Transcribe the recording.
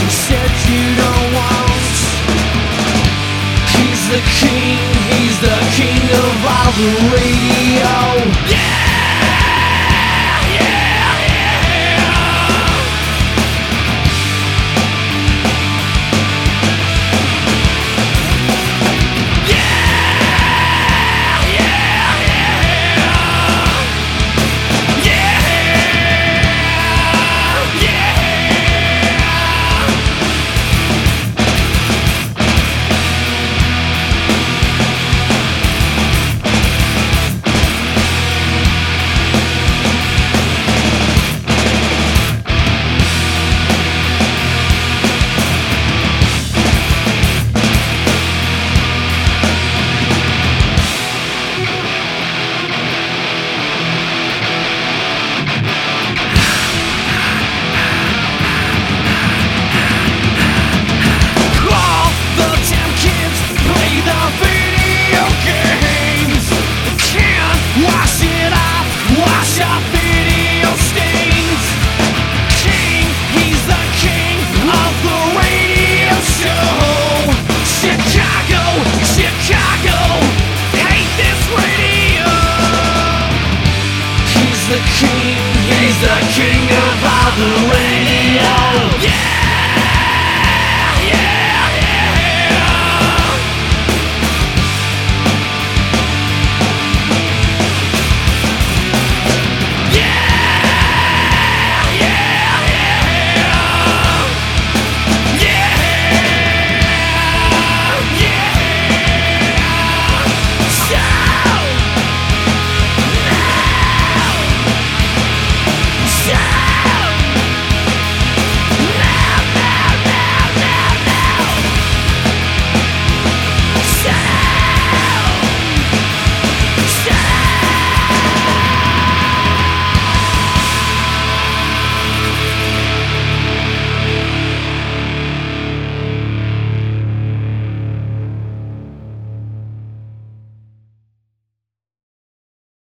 you said you don't want. He's the king, he's the king of all the radio. Yeah!